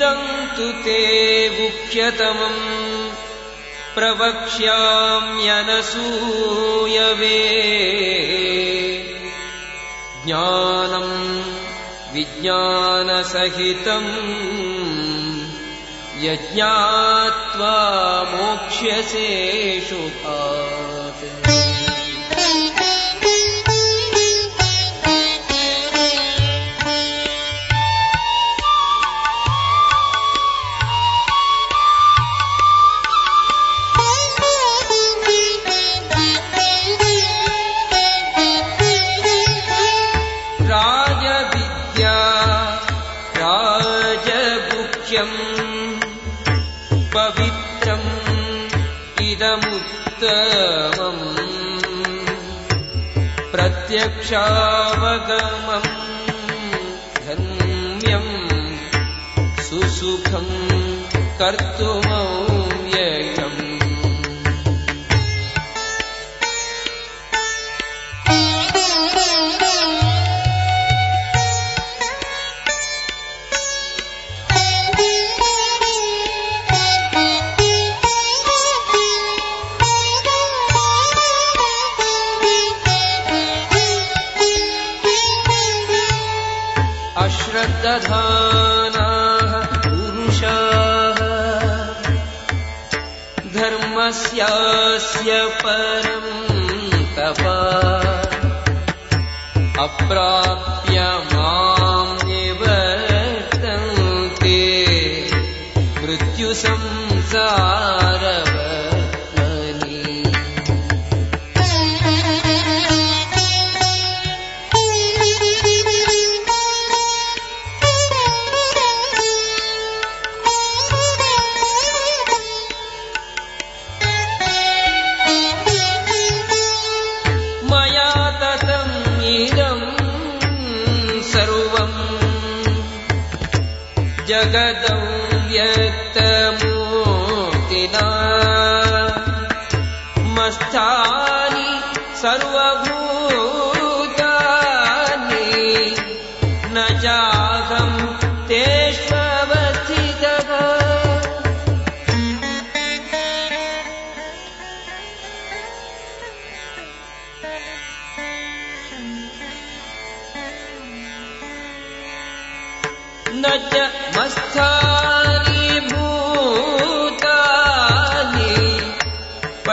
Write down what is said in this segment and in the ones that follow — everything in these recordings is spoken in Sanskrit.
दम् तु ते मुख्यतमम् प्रवक्ष्याम्यनसूयवे ज्ञानम् विज्ञानसहितम् यज्ञात्वा मोक्ष्यसे शुभा। धन्यम् सुसुखम् कर्तुमौ स्य परम् तप। अप्राप्य माम् निवर्तन्ते। मृत्युसंसारव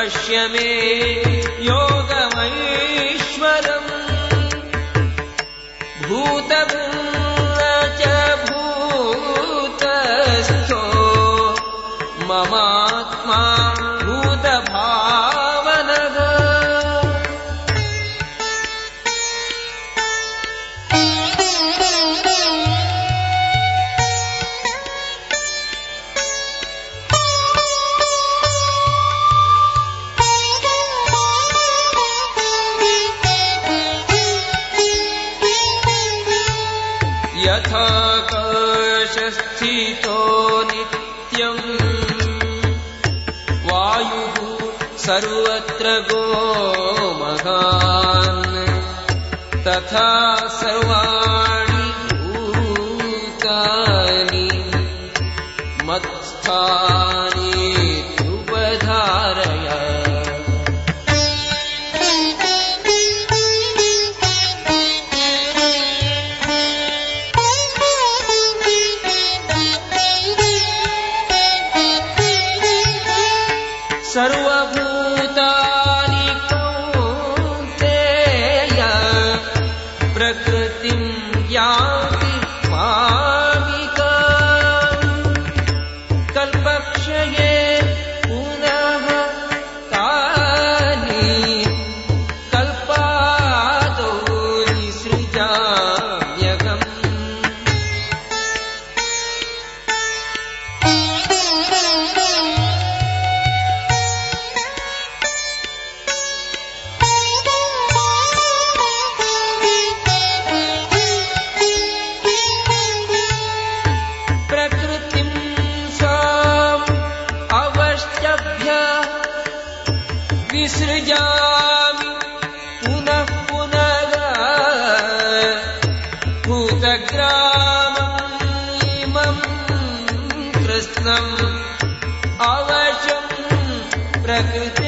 والشميل कथा सर्वा आकाशम् प्रकृति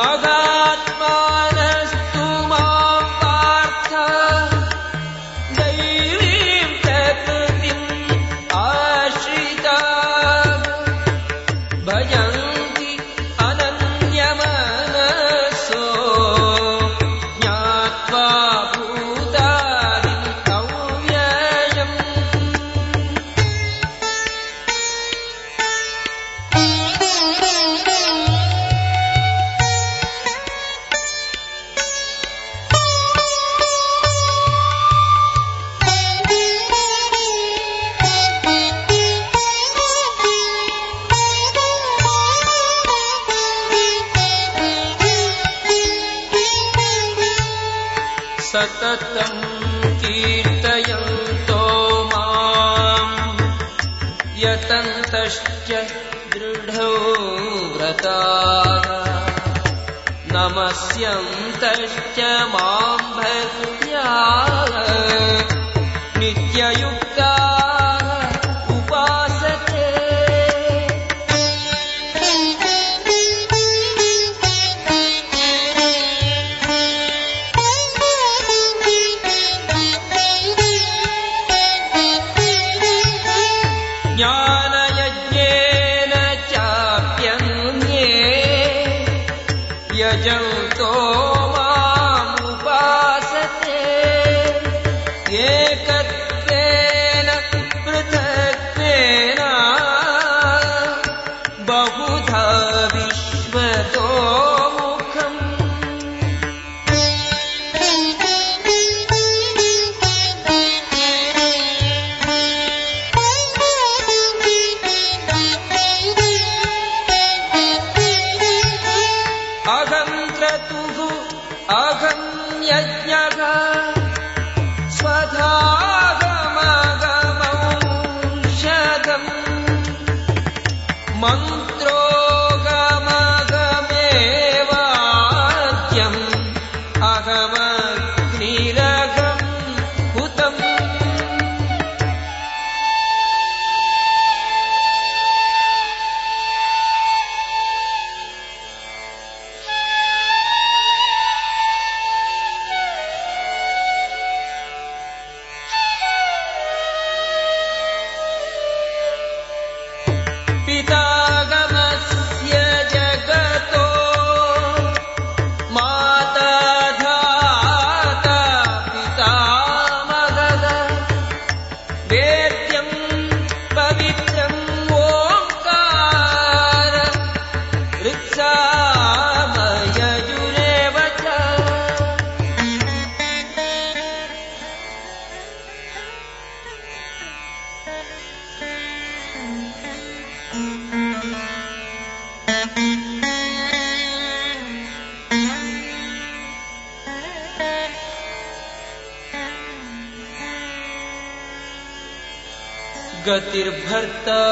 மகாத்மா सततम् कीर्तयन्तो माम्। यतन्तश्च दृढो व्रता। नमस्यन्तश्च माम् भक्त्या। विद्य गतिर्भर्ता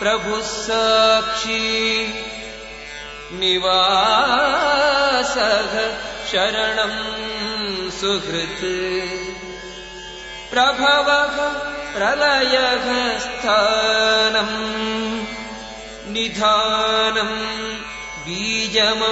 प्रभुः साक्षी। निवासः शरणम् सुहृत्। प्रभवः प्रलयः स्थानम् निधानम् बीजमव्ययम्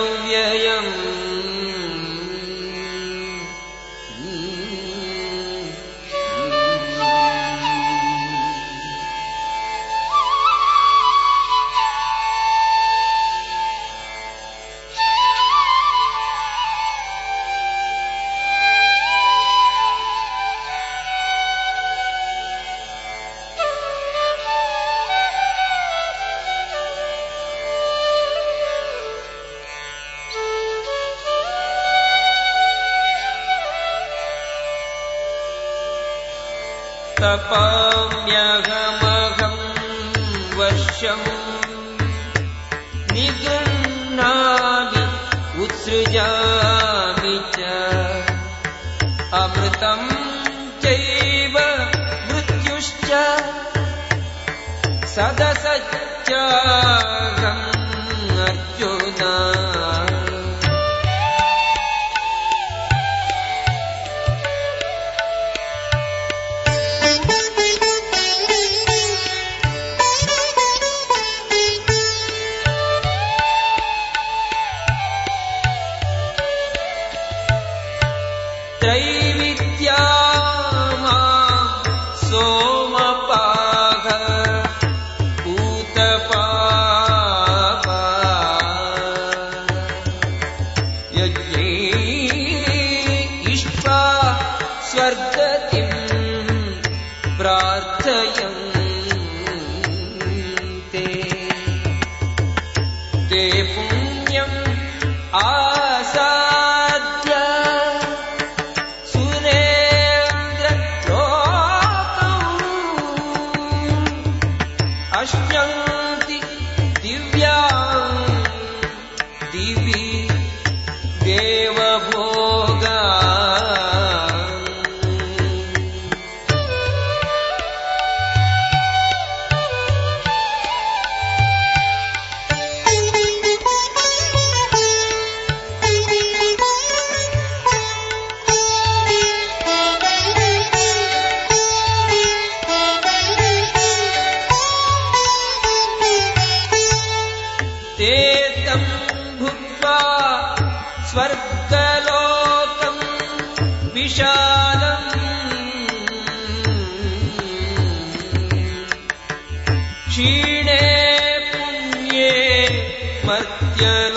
तपाम्यहमहम् वर्षम् निगृह्णामि उत्सृजामि च। अमृतम् चैव मृत्युश्च सदसच्चाहम् पुण्यम् आसाद्य स्वर्गलोकम् विशालम् क्षीणे पुण्ये मर्त्यलोकम्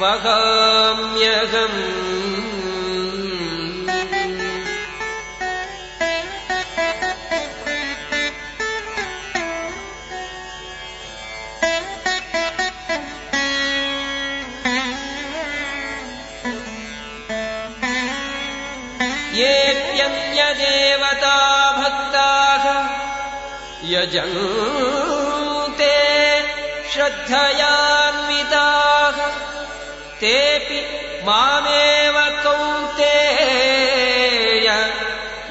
वहाम्यहम्। ये भक्ताः यजम् श्रद्धया तेऽपि मामेव कौन्तेय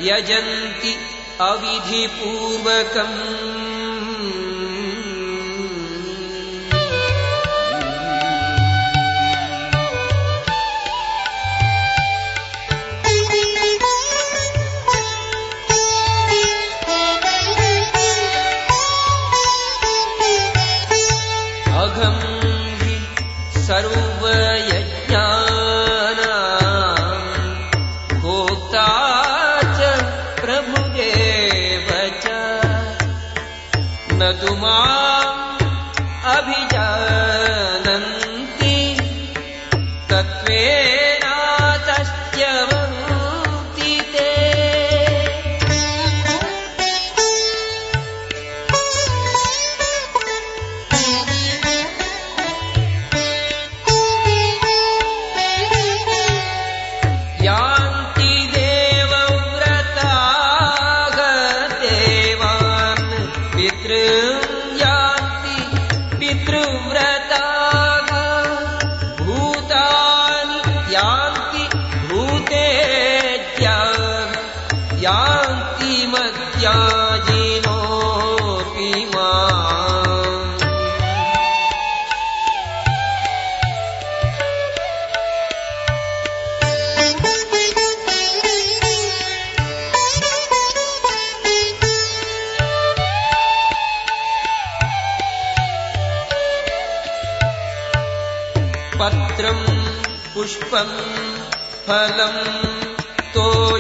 यजन्ति अविधिपूर्वकम्।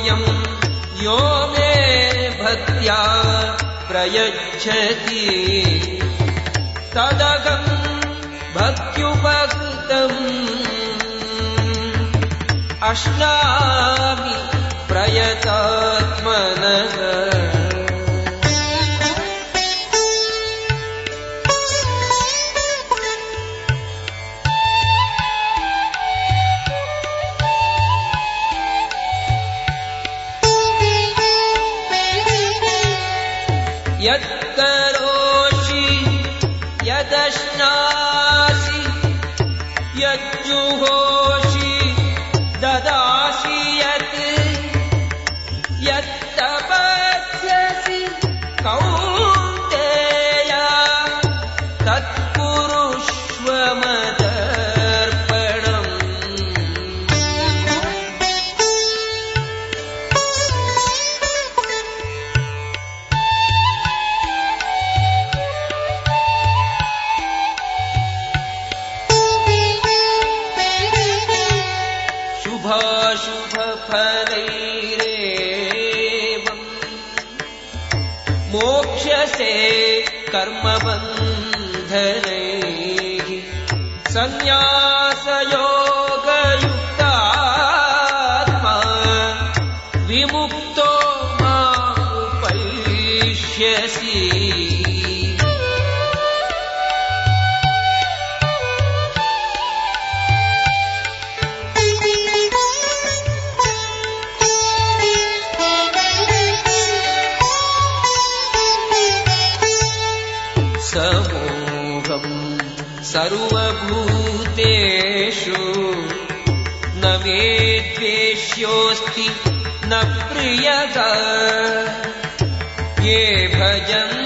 यम् यो मे भक्त्या प्रयच्छति। तदहम् भक्त्युपकृतम्। अश्नामि प्रयतात्मनः। सर्वभूतेषु न मे न प्रियत ये भजन्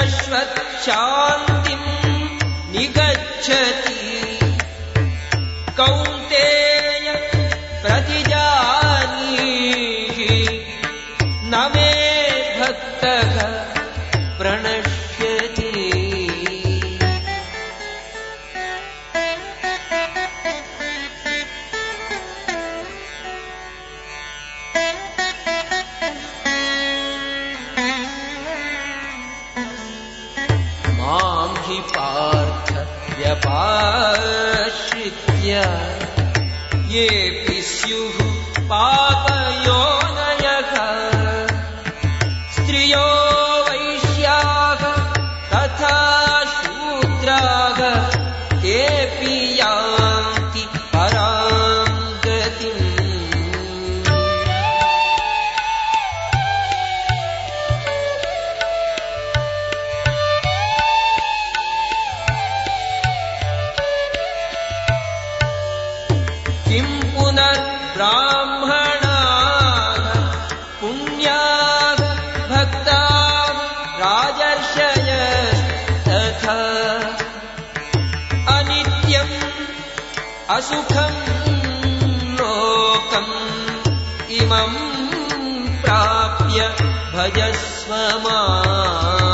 शश्वच्छान्तिम् निगच्छति। कौन्तेय मां हि पार्थ व्यपाश्रित्य। येऽपि स्युः पापयोनयः असुखम् लोकम् इमम् प्राप्य भजस्व माम्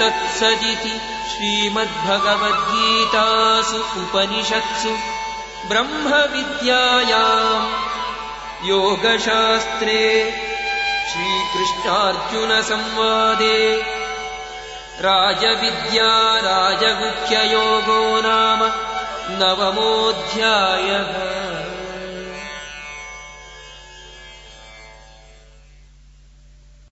तत्सदिति श्रीमद्भगवद्गीतासु उपनिषत्सु ब्रह्मविद्यायाम् योगशास्त्रे श्रीकृष्णार्जुनसंवादे राजविद्या राजगुह्ययोगो नाम नवमोऽध्यायः